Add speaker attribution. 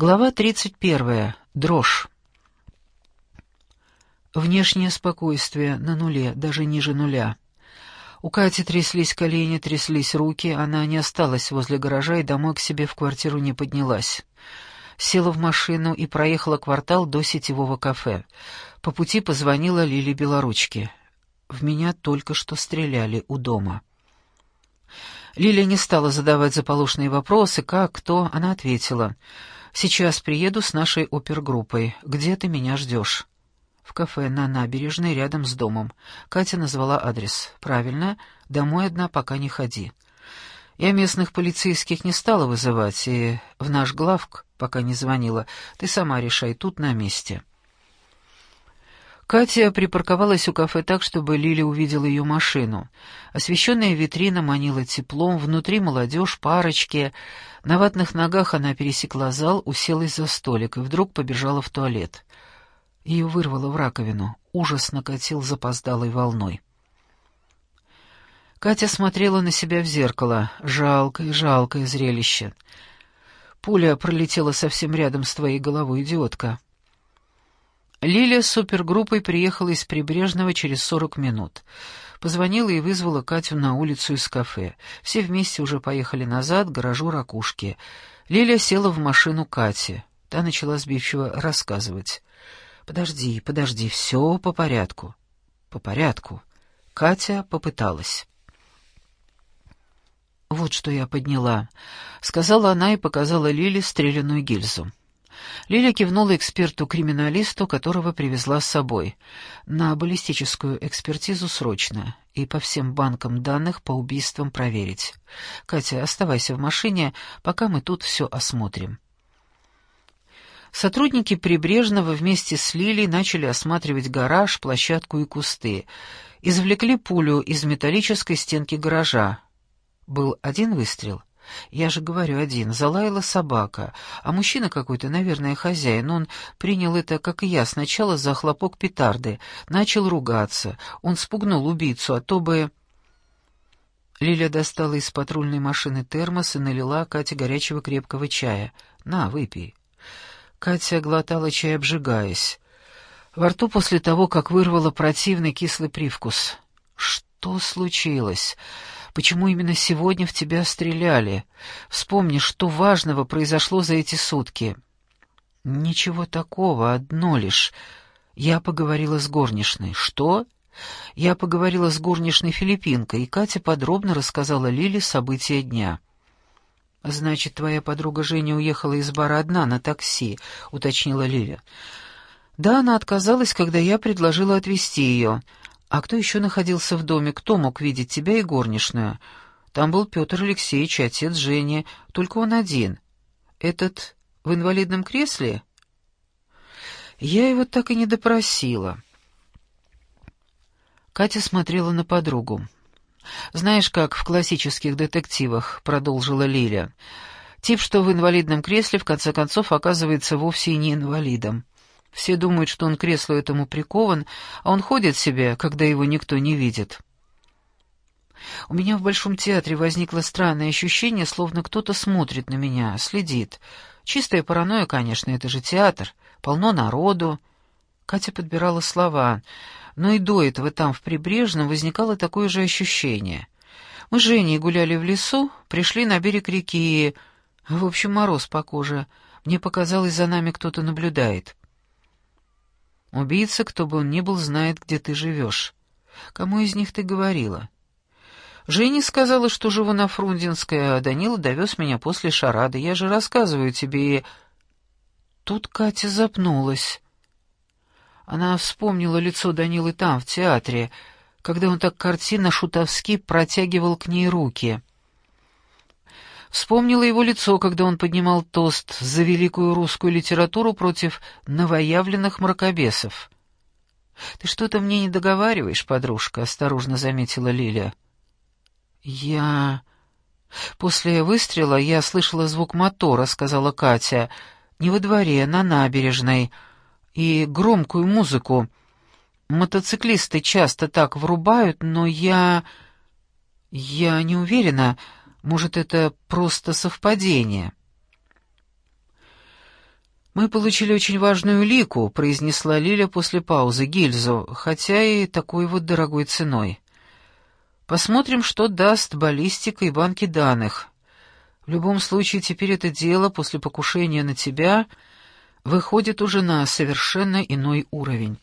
Speaker 1: Глава 31. Дрожь. Внешнее спокойствие на нуле, даже ниже нуля. У Кати тряслись колени, тряслись руки, она не осталась возле гаража и домой к себе в квартиру не поднялась. Села в машину и проехала квартал до сетевого кафе. По пути позвонила Лиле Белоручке. «В меня только что стреляли у дома». Лилия не стала задавать заполошные вопросы, как, кто, она ответила — Сейчас приеду с нашей опергруппой. Где ты меня ждешь?» «В кафе на набережной рядом с домом». Катя назвала адрес. «Правильно. Домой одна пока не ходи». Я местных полицейских не стала вызывать, и в наш главк пока не звонила. Ты сама решай, тут на месте. Катя припарковалась у кафе так, чтобы Лили увидела ее машину. Освещенная витрина манила теплом, внутри молодежь, парочки. На ватных ногах она пересекла зал, уселась за столик и вдруг побежала в туалет. Ее вырвало в раковину. Ужас накатил запоздалой волной. Катя смотрела на себя в зеркало. Жалкое, жалкое зрелище. Пуля пролетела совсем рядом с твоей головой, идиотка. Лилия с супергруппой приехала из Прибрежного через сорок минут. Позвонила и вызвала Катю на улицу из кафе. Все вместе уже поехали назад к гаражу ракушки. Лилия села в машину Кати. Та начала сбивчиво рассказывать. «Подожди, подожди, все по порядку». «По порядку». Катя попыталась. «Вот что я подняла», — сказала она и показала Лиле стрелянную гильзу. Лиля кивнула эксперту-криминалисту, которого привезла с собой. На баллистическую экспертизу срочно. И по всем банкам данных по убийствам проверить. Катя, оставайся в машине, пока мы тут все осмотрим. Сотрудники Прибрежного вместе с Лилей начали осматривать гараж, площадку и кусты. Извлекли пулю из металлической стенки гаража. Был один выстрел. Я же говорю один, залаяла собака, а мужчина какой-то, наверное, хозяин, он принял это, как и я, сначала за хлопок петарды, начал ругаться, он спугнул убийцу, а то бы... Лиля достала из патрульной машины термос и налила Кате горячего крепкого чая. «На, выпей». Катя глотала чай, обжигаясь. Во рту после того, как вырвала противный кислый привкус. «Что случилось?» Почему именно сегодня в тебя стреляли? Вспомни, что важного произошло за эти сутки». «Ничего такого, одно лишь. Я поговорила с горничной». «Что?» Я поговорила с горничной Филиппинкой, и Катя подробно рассказала Лиле события дня. «Значит, твоя подруга Женя уехала из бара одна на такси», — уточнила Лиля. «Да, она отказалась, когда я предложила отвезти ее. «А кто еще находился в доме? Кто мог видеть тебя и горничную?» «Там был Петр Алексеевич, отец Жени, только он один. Этот в инвалидном кресле?» «Я его так и не допросила». Катя смотрела на подругу. «Знаешь, как в классических детективах», — продолжила Лиля, — «тип, что в инвалидном кресле, в конце концов, оказывается вовсе не инвалидом. Все думают, что он креслу этому прикован, а он ходит себе, когда его никто не видит. У меня в Большом театре возникло странное ощущение, словно кто-то смотрит на меня, следит. Чистая паранойя, конечно, это же театр, полно народу. Катя подбирала слова, но и до этого там, в Прибрежном, возникало такое же ощущение. Мы с Женей гуляли в лесу, пришли на берег реки. В общем, мороз по коже. Мне показалось, за нами кто-то наблюдает. Убийца, кто бы он ни был, знает, где ты живешь. Кому из них ты говорила? Женя сказала, что живу на Фрунзенской, а Данила довез меня после шарады. Я же рассказываю тебе. Тут Катя запнулась. Она вспомнила лицо Данилы там, в театре, когда он так картинно шутовски протягивал к ней руки. Вспомнила его лицо, когда он поднимал тост за великую русскую литературу против новоявленных мракобесов. «Ты что-то мне не договариваешь, подружка», — осторожно заметила Лиля. «Я...» «После выстрела я слышала звук мотора», — сказала Катя. «Не во дворе, на набережной. И громкую музыку. Мотоциклисты часто так врубают, но я... Я не уверена, может, это просто совпадение?» «Мы получили очень важную лику», — произнесла Лиля после паузы, — «гильзу, хотя и такой вот дорогой ценой. Посмотрим, что даст баллистика и банки данных. В любом случае, теперь это дело после покушения на тебя выходит уже на совершенно иной уровень».